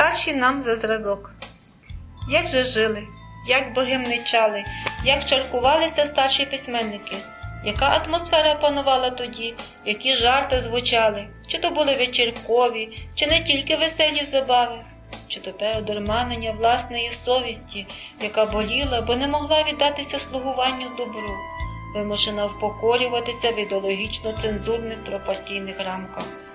Старші нам за зразок. Як же жили, як богемничали, як чаркувалися старші письменники, яка атмосфера панувала тоді, які жарти звучали, чи то були вечіркові, чи не тільки веселі забави, чи то те одурманення власної совісті, яка боліла, бо не могла віддатися слугуванню добру, вимушена впокорюватися в ідеологічно цензурних пропартійних рамках.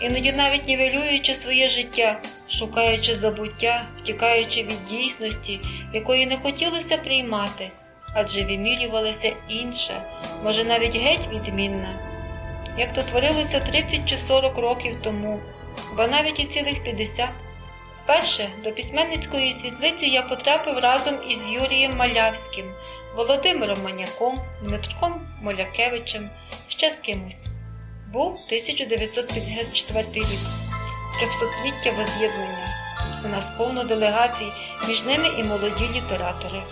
Іноді навіть нівелюючи своє життя, шукаючи забуття, втікаючи від дійсності, якої не хотілося приймати, адже вимірювалася інша, може навіть геть відмінна. Як то творилося 30 чи 40 років тому, бо навіть і цілих 50. Вперше до письменницької світлиці я потрапив разом із Юрієм Малявським, Володимиром Маняком, Дмитрком Молякевичем, ще з кимось. Був 1954 рік, трьохсотліття воз'єднання. У нас повно делегацій, між ними і молоді літератори.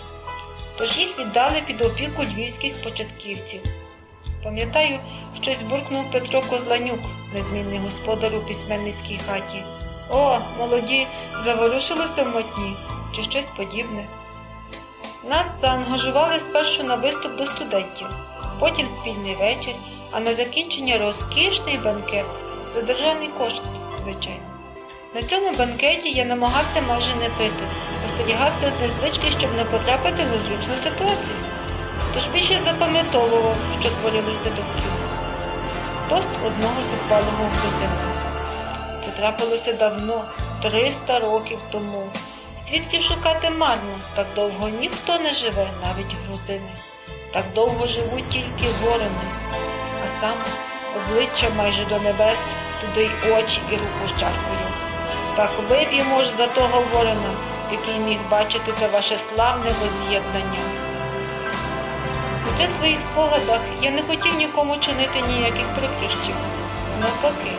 Тож їх віддали під опіку львівських початківців. Пам'ятаю, щось буркнув Петро Козланюк, незмінний господар у письменницькій хаті. О, молоді, заворушилося в мотні, чи щось подібне. Нас заангажували спершу на виступ до студентів, потім спільний вечір, а на закінчення розкішний банкет за державний кошт, звичайно. На цьому банкеті я намагався майже не пити, остерігався з незвички, щоб не потрапити в незручну ситуацію. Тож більше запам'ятовував, що творилося довкола. Тост одного зухвалого грузина. Це трапилося давно, 300 років тому. Свідків шукати марно, так довго ніхто не живе, навіть грузини. Так довго живуть тільки ворони, сам обличчя майже до небес, туди й очі і руку з чаркою. Так вип'ємо ж за того ворона, який міг бачити це ваше славне воз'єднання. У цих своїх спогадах я не хотів нікому чинити ніяких прикрощів, навпаки.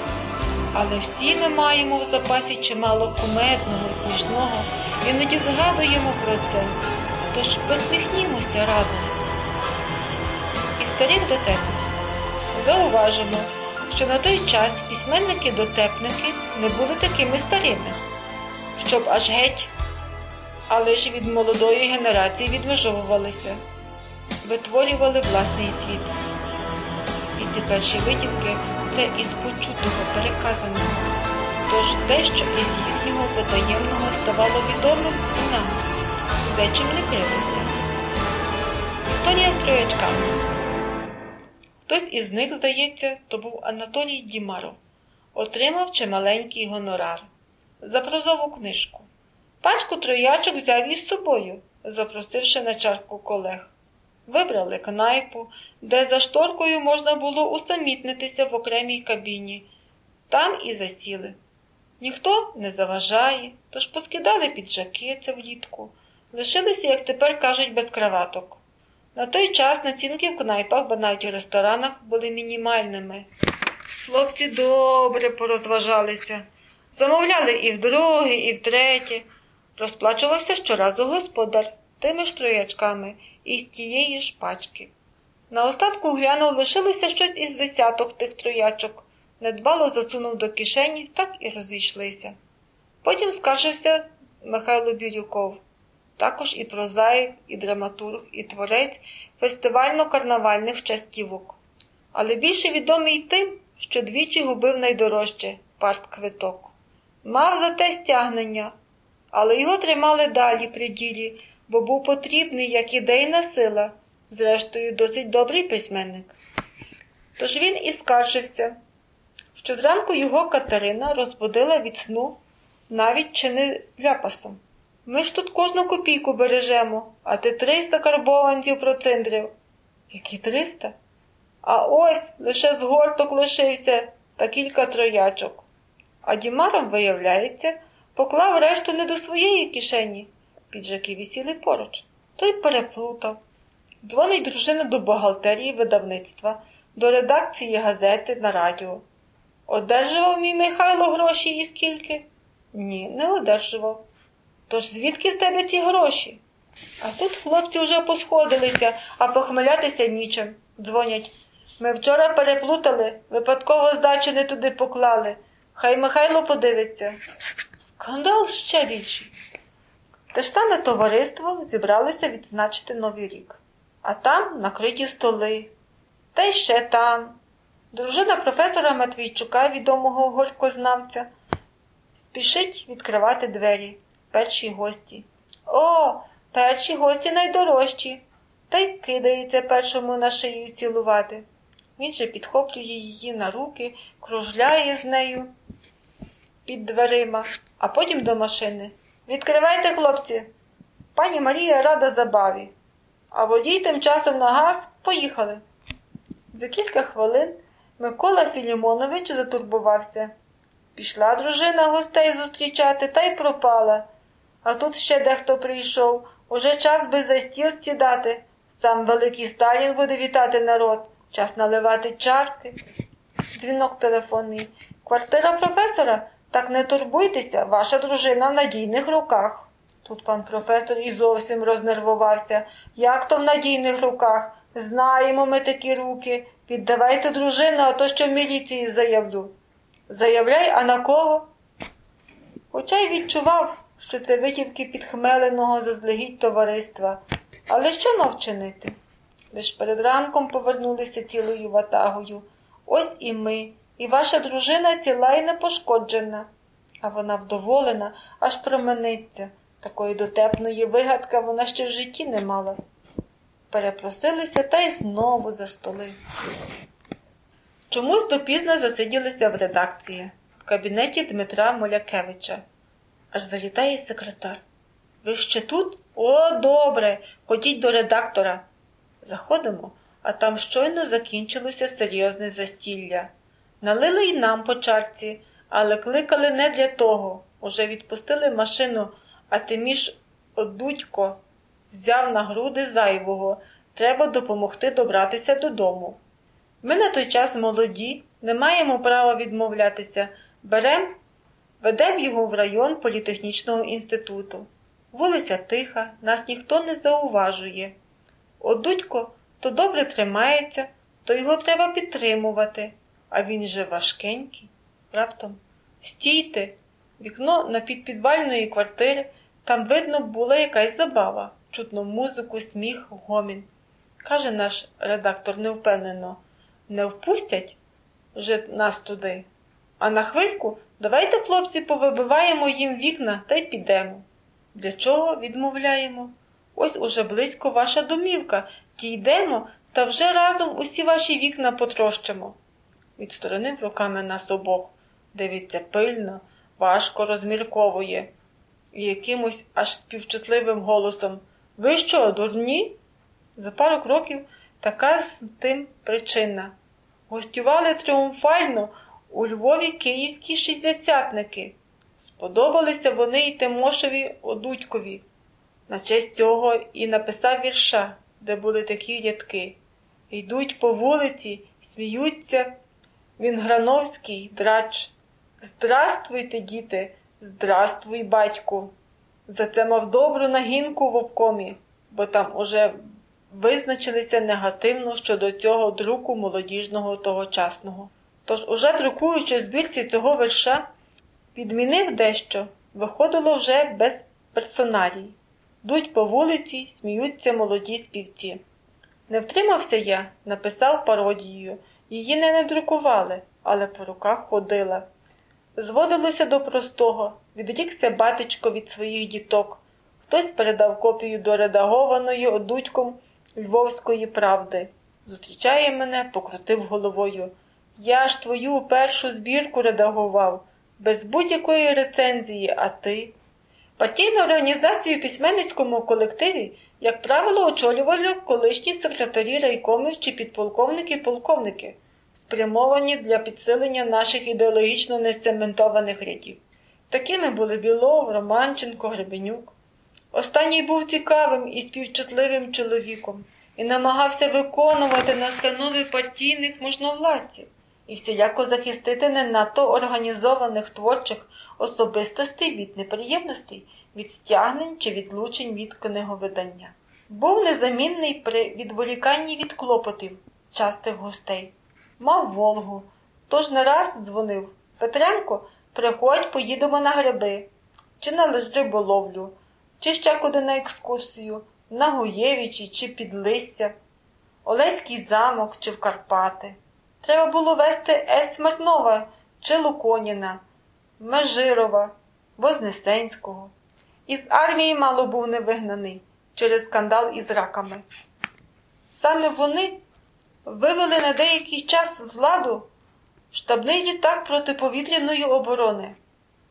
Але всі ми маємо в запасі чимало кумедного, смішного, іноді згадуємо про це. Тож посміхнімося разом. І старих дотепних. Зауважимо, що на той час письменники-дотепники не були такими старими, щоб аж геть, але ж від молодої генерації відмежовувалися, витворювали власний світ. І ці перші витівки це із почутого переказано. Тож дещо із їхнього потаємного ставало відомим і нам, дечим не кривиться. Історія з троячками. Хтось із них, здається, то був Анатолій Дімаров, отримав чималенький гонорар за прозову книжку. Пачку троячок взяв із собою, запросивши на чарку колег. Вибрали кнайпу, де за шторкою можна було усамітнитися в окремій кабіні. Там і засіли. Ніхто не заважає, тож поскидали піджаки це влітку, лишилися, як тепер кажуть, без краваток. На той час націнки в кнайпах, бо навіть у ресторанах були мінімальними. Хлопці добре порозважалися, замовляли і вдруге, і втретє. Розплачувався щоразу господар тими ж троячками із тієї ж пачки. На остатку глянув, лишилося щось із десяток тих троячок, недбало засунув до кишені, так і розійшлися. Потім скаржився Михайло Бірюков, також і прозаїк, і драматург, і творець фестивально-карнавальних частівок, але більше відомий тим, що двічі губив найдорожче партквиток. Мав за те стягнення, але його тримали далі при ділі, бо був потрібний як ідейна сила, зрештою, досить добрий письменник. Тож він і скаржився, що зранку його Катерина розбудила від сну навіть чи не ляпасом. Ми ж тут кожну копійку бережемо, а ти триста карбованців проциндрив. Які триста? А ось лише згорток лишився та кілька троячок. А Дімаром, виявляється, поклав решту не до своєї кишені. Піджаки висіли поруч. Той переплутав. Дзвонить дружина до бухгалтерії видавництва, до редакції газети на радіо. Одержував мій Михайло гроші і скільки? Ні, не одержував. Тож звідки в тебе ці гроші? А тут хлопці вже посходилися, а похмелятися нічим. Дзвонять. Ми вчора переплутали, випадково здачу не туди поклали. Хай Михайло подивиться. Скандал ще більший. Те ж саме товариство зібралося відзначити Новий рік, а там накриті столи, та й ще там. Дружина професора Матвійчука, відомого горькознавця, спішить відкривати двері. Перші гості. О, перші гості найдорожчі. Та й кидається першому на шию цілувати. Він же підхоплює її на руки, кружляє з нею під дверима, а потім до машини. Відкривайте, хлопці. Пані Марія рада забаві. А водій тим часом на газ поїхали. За кілька хвилин Микола Філімонович затурбувався. Пішла дружина гостей зустрічати та й пропала. А тут ще дехто прийшов. Уже час би за стіл сідати. Сам великий Сталін буде вітати народ. Час наливати чарки. Дзвінок телефонний. Квартира професора? Так не турбуйтеся, ваша дружина в надійних руках. Тут пан професор і зовсім рознервувався. Як то в надійних руках? Знаємо ми такі руки. Віддавайте дружину, а то що в міліції заявлю. Заявляй, а на кого? Хоча й відчував, що це витівки підхмеленого заздалегідь товариства. Але що мав чинити? Лиш перед ранком повернулися цілою ватагою. Ось і ми, і ваша дружина ціла і непошкоджена. А вона вдоволена, аж промениться. Такої дотепної вигадки вона ще в житті не мала. Перепросилися та й знову за столи. Чомусь допізно засиділися в редакції, в кабінеті Дмитра Молякевича. Аж залітає секретар. Ви ще тут? О, добре, ходіть до редактора. Заходимо, а там щойно закінчилося серйозне застілля. Налили й нам по чарці, але кликали не для того. Уже відпустили машину, а тиміж одудько взяв на груди зайвого. Треба допомогти добратися додому. Ми на той час молоді, не маємо права відмовлятися. Берем, ведем його в район політехнічного інституту. Вулиця тиха, нас ніхто не зауважує. Одудько то добре тримається, то його треба підтримувати, а він же важкенький. Раптом стійте, вікно на підпідвальної квартири, там, видно, була якась забава, чутно музику, сміх, гомін. Каже наш редактор невпевнено, не впустять же нас туди. А на хвильку давайте, хлопці, повибиваємо їм вікна та й підемо. Для чого відмовляємо? Ось уже близько ваша домівка, дійдемо та вже разом усі ваші вікна потрощимо. Відсторонив руками нас обох, дивиться пильно, важко розмірковує, і якимось аж співчутливим голосом Ви що, дурні? За пару кроків така з тим причина. Гостювали тріумфально у Львові київські шістдесятники. Сподобалися вони й Тимошеві Одудькові. На честь цього і написав вірша, де були такі рядки. Йдуть по вулиці, сміються. Він Грановський, драч. Здравствуйте, діти, здравствуй, батьку. За це мав добру нагінку в обкомі, бо там уже визначилися негативно щодо цього друку молодіжного тогочасного. Тож, уже друкуючи збірці цього верша, підмінив дещо, виходило вже без персоналій. Дуть по вулиці, сміються молоді співці. Не втримався я, написав пародію. Її не надрукували, але по руках ходила. Зводилося до простого, відрікся батечко від своїх діток. Хтось передав копію до редагованої одудьком Львовської правди. Зустрічає мене, покрутив головою. Я ж твою першу збірку редагував, без будь-якої рецензії, а ти. Партійну організацію в письменницькому колективі, як правило, очолювали колишні секретарі райкомів чи підполковники-полковники, спрямовані для підсилення наших ідеологічно нецементованих рядів. Такими були Білов, Романченко, Гребенюк. Останній був цікавим і співчутливим чоловіком і намагався виконувати настанови партійних можновладців і всіляко захистити не надто організованих творчих особистостей від неприємностей, від стягнень чи відлучень від книговидання. Був незамінний при відволіканні від клопотів частих гостей, мав Волгу, тож не раз дзвонив Петренко, приходь, поїдемо на гриби. чи на риболовлю, чи ще куди на екскурсію, на Гуєвичі чи під Підлисся, Олеський замок чи в Карпати. Треба було вести С. Смирнова чи Луконіна, Межирова, Вознесенського. Із армії мало був не вигнаний через скандал із раками. Саме вони вивели на деякий час з ладу штабний літак протиповітряної оборони.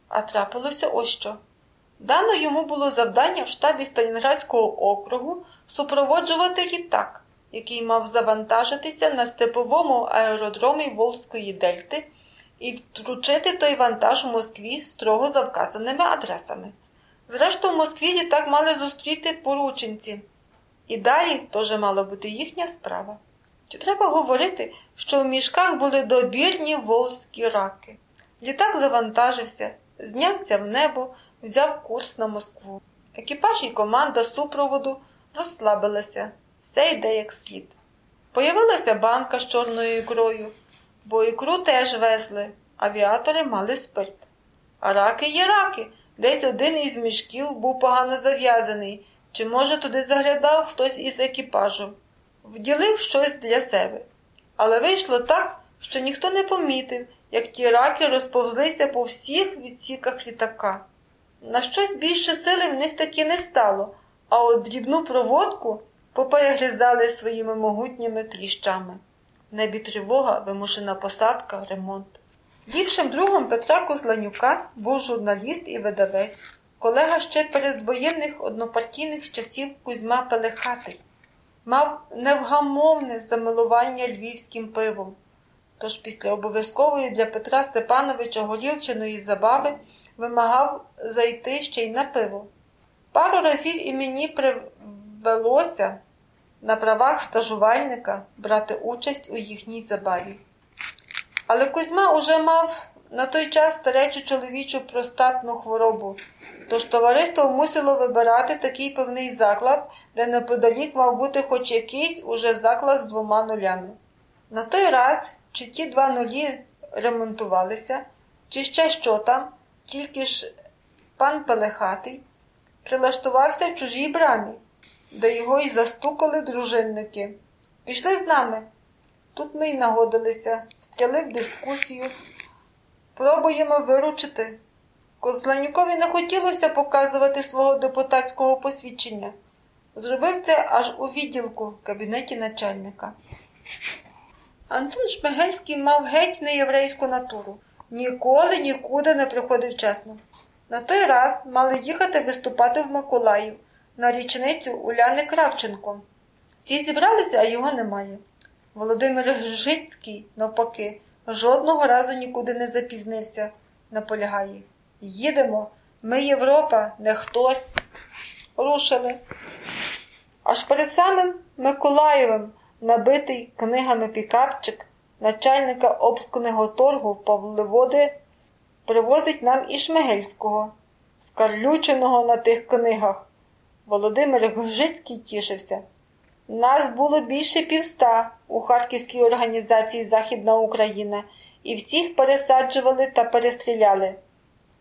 А трапилося ось що. Дано йому було завдання в штабі Сталінградського округу супроводжувати літак, який мав завантажитися на степовому аеродромі Волзької Дельти і втручити той вантаж у Москві строго за вказаними адресами. Зрештою, в Москві літак мали зустріти порученці, і далі теж мала бути їхня справа. Чи треба говорити, що в мішках були добірні волзькі раки? Літак завантажився, знявся в небо, взяв курс на Москву. Екіпаж і команда супроводу розслабилися, все йде як слід. Появилася банка з чорною ікрою, бо ікру теж везли, авіатори мали спирт. А раки є раки. Десь один із мішків був погано зав'язаний, чи, може, туди заглядав хтось із екіпажу, вділив щось для себе. Але вийшло так, що ніхто не помітив, як ті раки розповзлися по всіх відсіках літака. На щось більше сили в них таки не стало, а от дрібну проводку поперегризали своїми могутніми кліщами. В небі тривога, вимушена посадка, ремонт. Ліпшим другом Петра Козланюка був журналіст і видавець, колега ще передвоєнних однопартійних часів Кузьма Пелехатий. Мав невгамовне замилування львівським пивом. Тож після обов'язкової для Петра Степановича горілчиної забави вимагав зайти ще й на пиво. Пару разів і мені привелося на правах стажувальника брати участь у їхній забаві. Але Кузьма уже мав на той час старечу чоловічу простатну хворобу, тож товариство мусило вибирати такий певний заклад, де неподалік мав бути хоч якийсь уже заклад з двома нулями. На той раз, чи ті два нулі ремонтувалися, чи ще що там, тільки ж пан Пелехатий прилаштувався в чужій брамі, де його й застукали дружинники. Пішли з нами. Тут ми й нагодилися, втяли в дискусію, пробуємо виручити. Козланюкові не хотілося показувати свого депутатського посвідчення. Зробив це аж у відділку в кабінеті начальника. Антон Шмигельський мав геть неєврейську натуру. Ніколи нікуди не приходив чесно. На той раз мали їхати виступати в Миколаїв на річницю Уляни Кравченко. Всі зібралися, а його немає. Володимир Гжицький, навпаки, жодного разу нікуди не запізнився, наполягає. Їдемо, ми Європа, не хтось. Рушили. Аж перед самим Миколаєвим набитий книгами пікапчик начальника обкниготоргу Павловоди привозить нам і Шмигельського, скарлюченого на тих книгах. Володимир Гжицький тішився. Нас було більше півста у Харківській організації Західна Україна, і всіх пересаджували та перестріляли.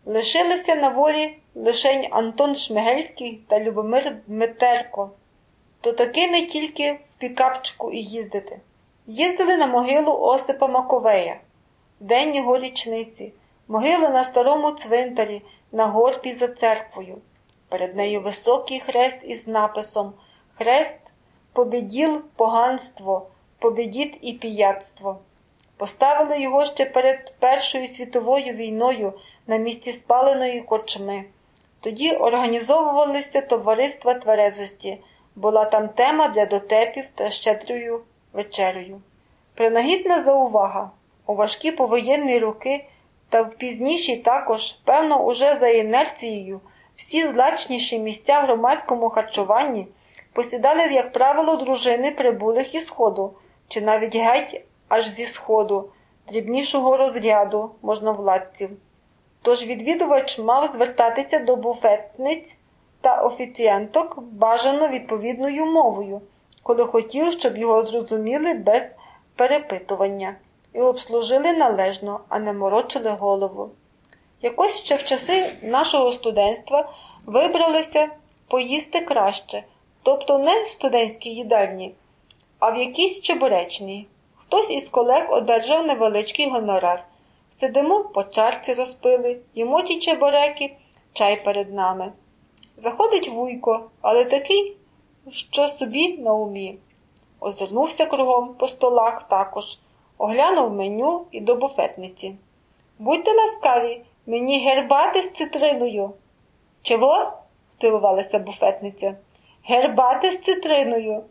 Лишилися на волі лишень Антон Шмигельський та Любомир Дмитерко. То такими тільки в пікапчику і їздити. Їздили на могилу Осипа Маковея, день його річниці, могила на старому цвинтарі, на горбі за церквою. Перед нею високий хрест із написом Хрест побіділ поганство, побідіт і піяцтво. Поставили його ще перед Першою світовою війною на місці спаленої корчми. Тоді організовувалися товариства тверезості, була там тема для дотепів та щедрою вечерею. Принагідна заувага у важкі повоєнні роки та в пізніші також, певно, уже за інерцією, всі злачніші місця в громадському харчуванні посідали, як правило, дружини прибулих із сходу, чи навіть геть аж зі сходу, дрібнішого розряду можновладців. Тож відвідувач мав звертатися до буфетниць та офіціанток бажано відповідною мовою, коли хотів, щоб його зрозуміли без перепитування і обслужили належно, а не морочили голову. Якось ще в часи нашого студентства вибралися поїсти краще, тобто не в студентській їдальні, а в якійсь чебуречній. Хтось із колег одержав невеличкий гонорар. Сидимо по чарці розпили, їмо ті чебуреки, чай перед нами. Заходить вуйко, але такий, що собі на умі. Озирнувся кругом по столах також, оглянув меню і до буфетниці. Будьте ласкаві, мені гербати з цитриною. Чого? здивувалася буфетниця. Гербати з цитриною.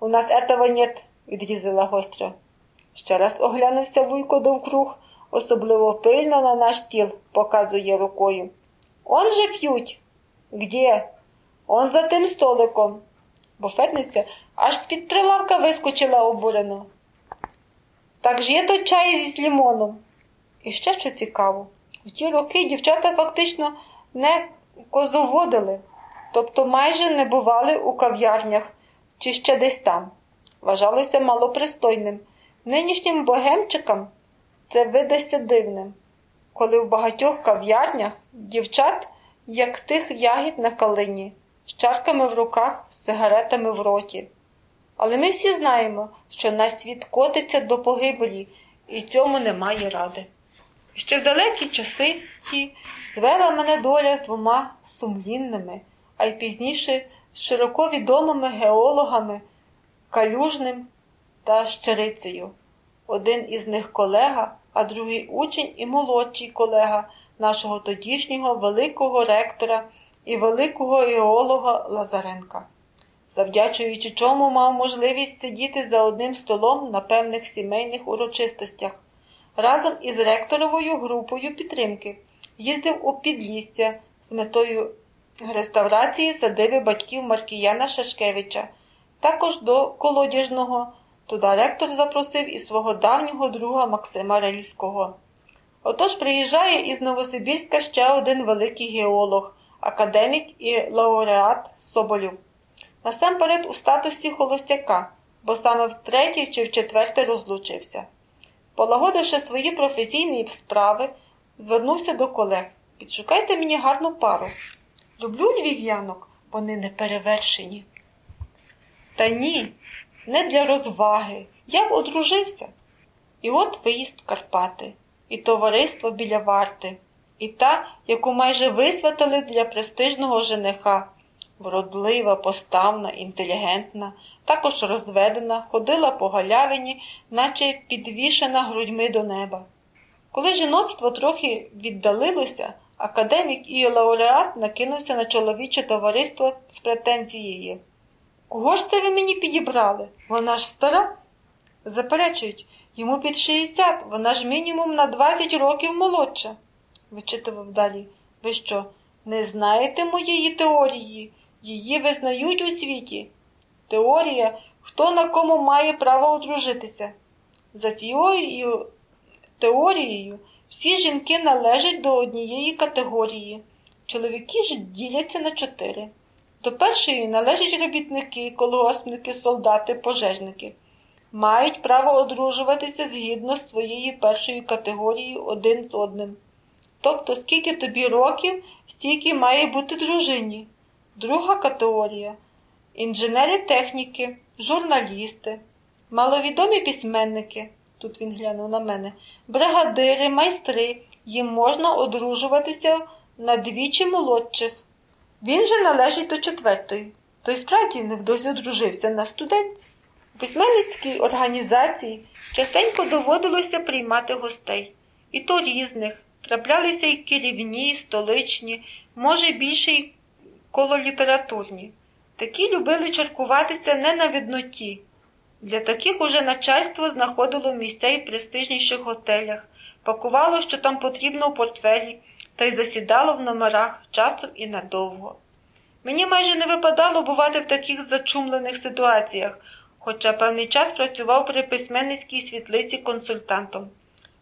У нас этого нет, відрізала гостро. Ще раз оглянувся вуйко довкруг, особливо пильно на наш стіл, показує рукою. Он же п'ють. Где? Он за тим столиком. Буфетниця аж з-під прилавка вискочила обурено. Так ж є то чай зі лімоном. І ще що цікаво, в ті роки дівчата фактично не козоводили, тобто майже не бували у кав'ярнях чи ще десь там. Вважалося малопристойним. Нинішнім богемчикам це видасться дивним, коли в багатьох кав'ярнях дівчат, як тих ягід на калині, з чарками в руках, з сигаретами в роті. Але ми всі знаємо, що наш світ котиться до погибелі, і цьому немає ради. Ще в далекі часи ті звела мене доля з двома сумлінними, а й пізніше з широко відомими геологами Калюжним та Щерицею. Один із них колега, а другий учень і молодший колега нашого тодішнього великого ректора і великого геолога Лазаренка, завдячуючи чому мав можливість сидіти за одним столом на певних сімейних урочистостях. Разом із ректоровою групою підтримки їздив у Підлісся з метою реставрації садиби батьків Маркіяна Шашкевича, також до колодяжного. Туди ректор запросив і свого давнього друга Максима Рельського. Отож приїжджає із Новосибірська ще один великий геолог, академік і лауреат Соболів. Насамперед у статусі холостяка, бо саме втретє чи вчетверте розлучився. Полагодивши свої професійні справи, звернувся до колег. Підшукайте мені гарну пару. Люблю львів'янок, вони неперевершені. Та ні, не для розваги. Я б одружився. І от виїзд в Карпати, і товариство біля варти, і та, яку майже висвятили для престижного жениха, вродлива, поставна, інтелігентна, також розведена, ходила по галявині, наче підвішена грудьми до неба. Коли жіноцтво трохи віддалилося, академік і лауреат накинувся на чоловіче товариство з претензією. Кого ж це ви мені підібрали? Вона ж стара? Заперечують, йому під 60, вона ж мінімум на 20 років молодша, вичитував далі. Ви що, не знаєте моєї теорії? Її визнають у світі. Теорія, хто на кому має право одружитися. За цією теорією всі жінки належать до однієї категорії. Чоловіки ж діляться на чотири. До першої належать робітники, колгоспники, солдати, пожежники. Мають право одружуватися згідно з своєю першою категорією один з одним. Тобто, скільки тобі років, стільки має бути дружині. Друга категорія інженери техніки, журналісти, маловідомі письменники, тут він глянув на мене, бригадири, майстри, їм можна одружуватися на двічі молодших. Він же належить до четвертої, той справді невдовзі одружився на студентці. У письменницькій організації частенько доводилося приймати гостей, і то різних, траплялися й керівні, і столичні, може більше й кололітературні. Такі любили черкуватися не на відноті. Для таких уже начальство знаходило місця і в престижніших готелях, пакувало, що там потрібно у портфелі, та й засідало в номерах часом і надовго. Мені майже не випадало бувати в таких зачумлених ситуаціях, хоча певний час працював при письменницькій світлиці консультантом.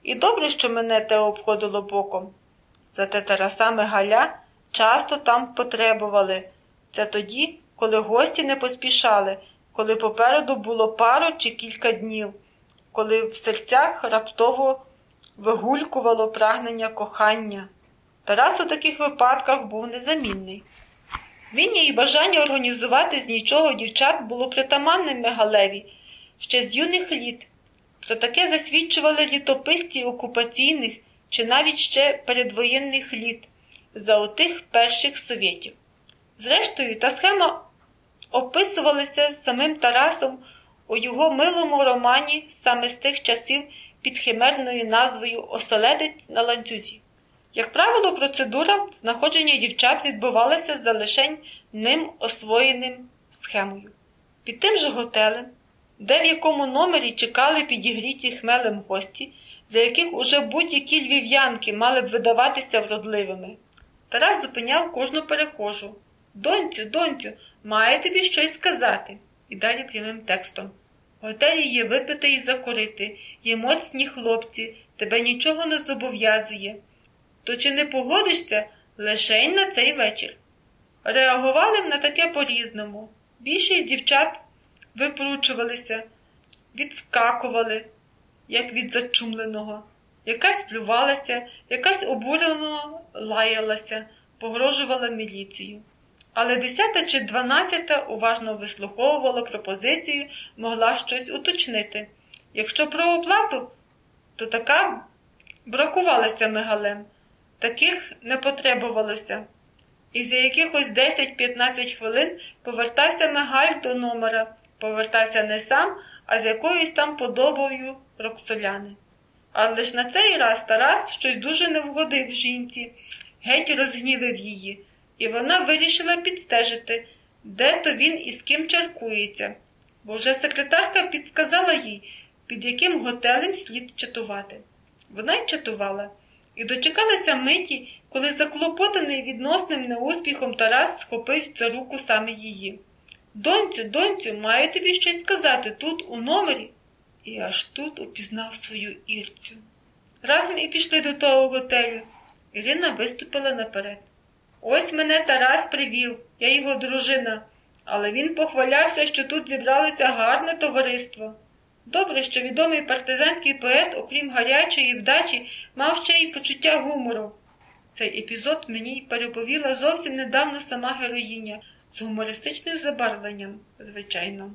І добре, що мене те обходило боком. Зате Тарасами Галя часто там потребували. Це тоді, коли гості не поспішали, коли попереду було пару чи кілька днів, коли в серцях раптово вигулькувало прагнення кохання. Тарас у таких випадках був незамінний. Вміння і бажання організувати з нічого дівчат було притаманним Мегалеві ще з юних літ. Про таке засвідчували літописці окупаційних чи навіть ще передвоєнних літ за отих перших совєтів. Зрештою, та схема описувалася самим Тарасом у його милому романі саме з тих часів під химерною назвою Оселедець на ланцюзі. Як правило, процедура знаходження дівчат відбувалася за лишень ним освоєним схемою. Під тим же готелем, де в якому номері чекали підігріті хмелем гості, для яких уже будь-які львів'янки мали б видаватися вродливими. Тарас зупиняв кожну перехожу. Донцю, донцю, має тобі щось сказати. І далі прямим текстом. В готелі є випити і закурити, є моцні хлопці, тебе нічого не зобов'язує. То чи не погодишся лише на цей вечір? Реагували на таке по-різному. Більшість дівчат випручувалися, відскакували, як від зачумленого. Якась плювалася, якась обурено лаялася, погрожувала міліцію. Але десята чи дванадцята уважно вислуховувала пропозицію, могла щось уточнити. Якщо про оплату, то така бракувалася мегалем, таких не потребувалося. І за якихось 10-15 хвилин повертайся мегаль до номера, повертайся не сам, а з якоюсь там подобою роксоляни. Але ж на цей раз Тарас щось дуже не вгодив жінці, геть розгнівив її, і вона вирішила підстежити, де то він і з ким чаркується, бо вже секретарка підсказала їй, під яким готелем слід чатувати. Вона й чатувала, і дочекалася миті, коли заклопотаний відносним неуспіхом Тарас схопив за руку саме її. Донцю, донцю, маю тобі щось сказати тут, у номері. І аж тут упізнав свою Ірцю. Разом і пішли до того готелю. Ірина виступила наперед. Ось мене Тарас привів, я його дружина, але він похвалявся, що тут зібралося гарне товариство. Добре, що відомий партизанський поет, окрім гарячої вдачі, мав ще й почуття гумору. Цей епізод мені переповіла зовсім недавно сама героїня з гумористичним забарвленням, звичайно.